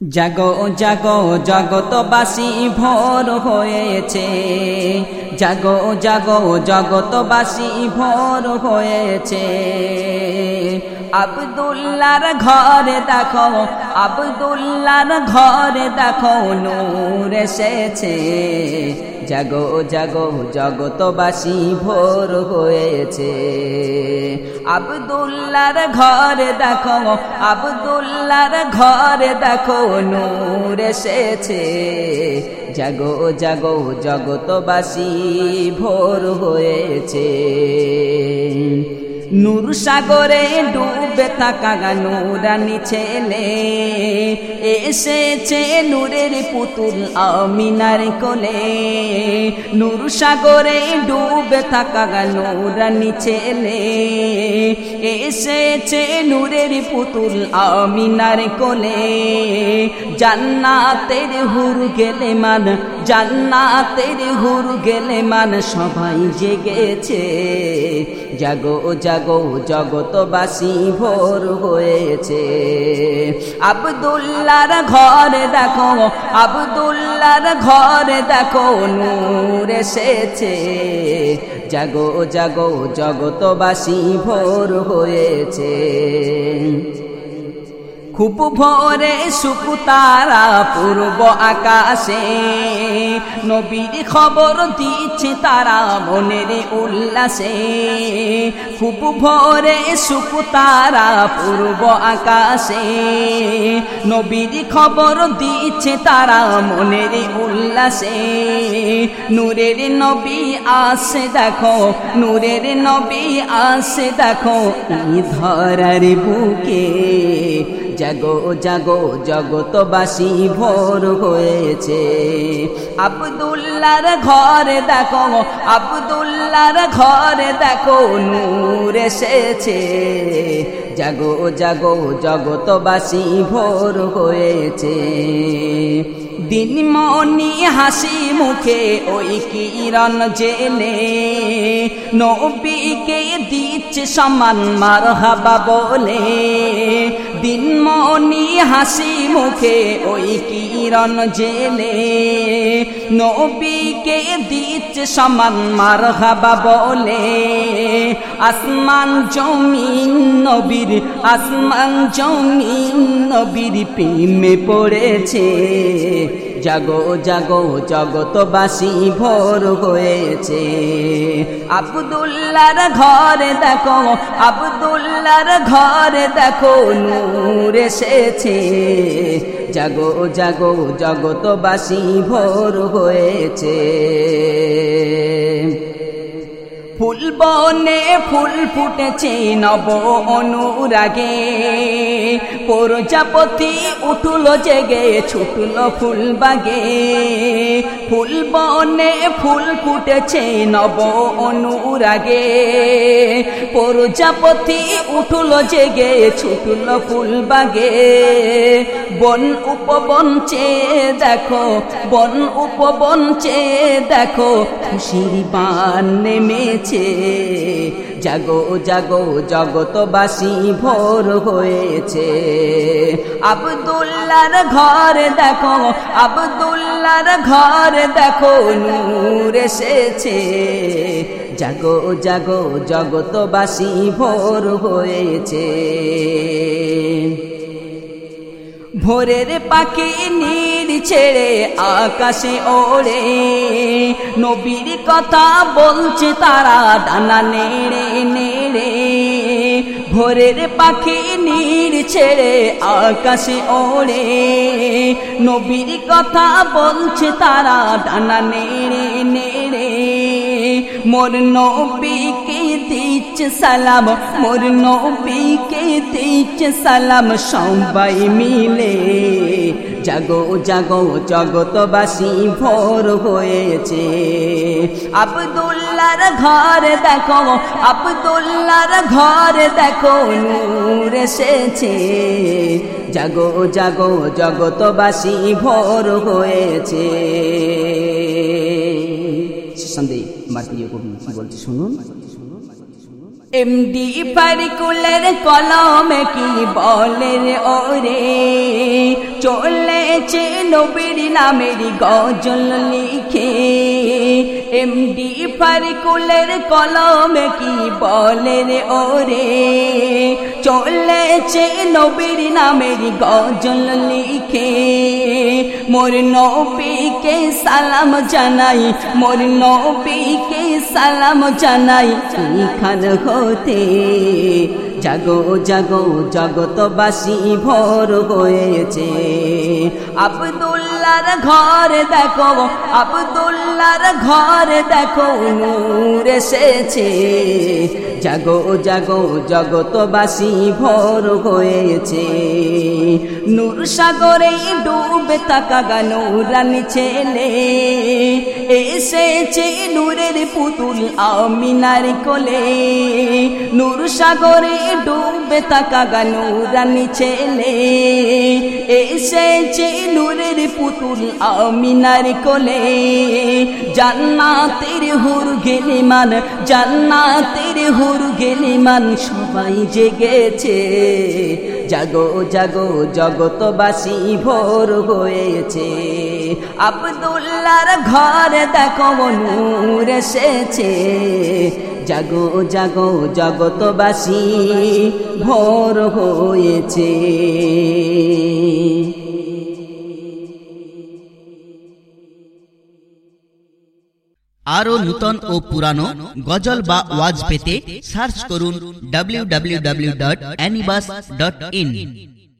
জাগো জাগো জগতবাসী ভোর হয়েছে। জাগো জাগো জগতবাসী ভোর হয়েছে। আবদুল্লার ঘরে দেখো, আবদুল্লার ঘরে দেখো, নূর এসেছে। জাগো জাগো, জগতবাসী ভোর হয়েছে। আবদুল্লার ঘরে দেখো, আবদুল্লার ঘরে দেখো, নূর এসেছে। জাগো জাগো, জগতবাসী ভোর হয়েছে। নূর সাগরে ডুবে থাকা নুরানি ছেলে। এসেছে নূরের পুতুল আমিনার কোলে। নূর সাগরে ডুবে থাকা নুরানি ছেলে। এসেছে নূরের পুতুল আমিনার কোলে। জান্নাতের হুর গেলে মান, জান্নাতের হুর গেলে মান সবাই জেগেছে। জাগো জাগো। জগতবাসী, ভোর হয়েছে। আবদুল্লার ঘরে দেখো, আবদুল্লার ঘরে দেখো, নূর এসেছে। জাগো জাগো, জগতবাসী, ভোর হয়েছে। খুব ভোরে সুকুতারা পূর্ব আকাশে। নবীর খবর দিচ্ছে তারা মনের উল্লাসে। খুব ভোরে সুকুতারা পূর্ব আকাশে। নবীর খবর দিচ্ছে তারা মনের উল্লাসে। নূরের নবী আসে দেখো, নূরের নবী আসে দেখো ধরার বুকে। জাগো জাগো জগতবাসী ভোর হয়েছে। আবদুল্লার ঘরে দেখো আবদুল্লার ঘরে দেখো নূর এসেছে। জাগো জাগো জগতবাসী ভোর হয়েছে। দিনমণি হাসি মুখে, ওই কিরণ জেলে। নবীকে দিচ্ছে সমান মার হাবা বলে দিনমণি হাসি মুখে, ওই কিরণ জেলে। নবীকে দিচ্ছে সমান মার হাবা বলে। আসমান জমিন নবীর আসমান জমিন নবীর প্রেমে পড়েছে। জাগো জাগো জগতবাসী ভোর হয়েছে। আবদুল্লার ঘরে দেখো, আবদুল্লার ঘরে দেখো, নূর এসেছে। জাগো জাগো জগতবাসী ভোর হয়েছে। ফুল বনে ফুল ফুটেছে নব অনুরাগে। প্রজাপতি উঠল জেগে, ছুটল ফুল বাগে ফুল বনে ফুল ফুটেছে নব অনুরাগে। প্রজাপতি উঠল জেগে, ছুটল ফুল বাগে বন উপবঞ্চে দেখো, বন উপবঞ্চে দেখো, খুশির বান নেমেছে জাগো জাগো জগতবাসী ভোর হয়েছে। আবদুল্লার ঘর দেখো, আবদুল্লার ঘর দেখো, নূর এসেছে। জাগো জাগো জগতবাসী ভোর হয়েছে। ভোরের পাখি নীর ছেড়ে আকাশে ওড়ে। নবীর কথা বলছে তারা ডানা নেড়ে নেড়ে। ভোরের পাখি নীর ছেড়ে আকাশে ওড়ে। নবীর কথা বলছে তারা ডানা নেড়ে নেড়ে। মোর নবীকে দিচ্ছে সালাম, মোর নবীকে দিচ্ছে সালাম, সবাই মিলে জাগো জাগো জগতবাসী ভোর হয়েছে। আবদুল্লার ঘর দেখো, আবদুল্লার ঘর দেখো, নূর এসেছে। জাগো জাগো জগতবাসী ভোর হয়েছে। সন্দেহ আমার কবি বলছে শুনুন। এমডি ফারিকুলের কলমে কি বলে রে ওরে? চলেছে নবীর নামের গজল লিখে। এমডি ফারিকুলের কলমে কি বলে রে ওরে? চলেছে নবীর নামের গজল লিখে। মোর নবীকে সালাম জানাই মোর নবীকে সালাম জানাই খান হতে? জাগো জাগো জগতবাসী ভোর হয়েছে। আবদুল্লার ঘর দেখো, আবদুল্লার ঘর দেখো, নূর এসেছে। জাগো জাগো জগতবাসী ভোর হয়েছে। নূর সাগরে ডুবে তাকা গানুরানি ছেলে এসেছে নূরের পুতুল আমিনার কোলে। নূর সাগরে ডুবে তাকা গানুরানি ছেলে এসেছে নূরের পুতুল আমিনার কোলে জান্নাতের হুর মান জান্নাতের হুর গেলে মান সবাই জেগেছে জাগো জাগো জগতবাসী ভোর হয়েছে আবদুল্লার ঘরে দেখো নূর এসেছে জাগো জাগো জগতবাসী, ভোর হয়েছে। আরও নূতন ও পুরানো গজল বা ওয়াজ পেতে সার্চ করুন ডাব্লিউ